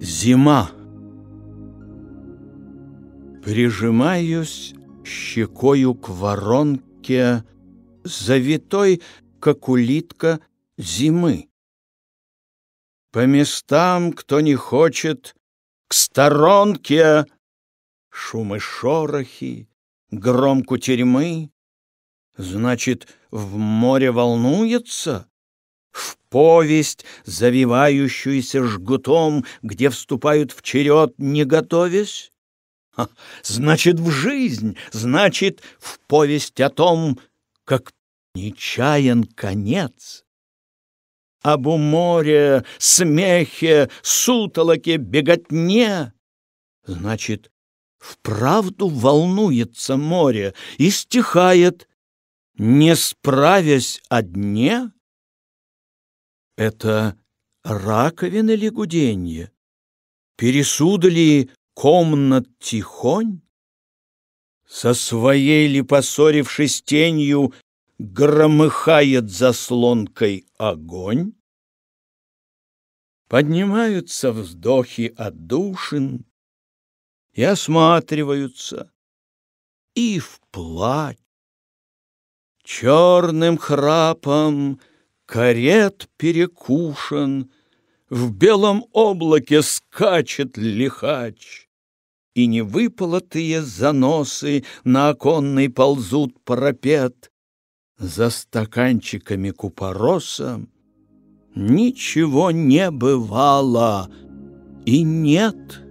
Зима. Прижимаюсь щекою к воронке, Завитой, как улитка зимы. По местам, кто не хочет, к сторонке Шумы шорохи, гром кутерьмы. Значит, в море волнуется? Повесть, завивающуюся жгутом, где вступают в черед, не готовясь? Значит, в жизнь, значит, в повесть о том, как нечаян конец. Об уморе, смехе, сутолоке, беготне. Значит, вправду волнуется море и стихает, не справясь о дне? Это раковины ли гуденье? Пересуды ли комнат тихонь? Со своей ли поссорившись тенью Громыхает заслонкой огонь? Поднимаются вздохи отдушин И осматриваются, и вплачь. Черным храпом Карет перекушен, В белом облаке скачет лихач, И невыполотые заносы На оконный ползут парапет. За стаканчиками купороса Ничего не бывало, и нет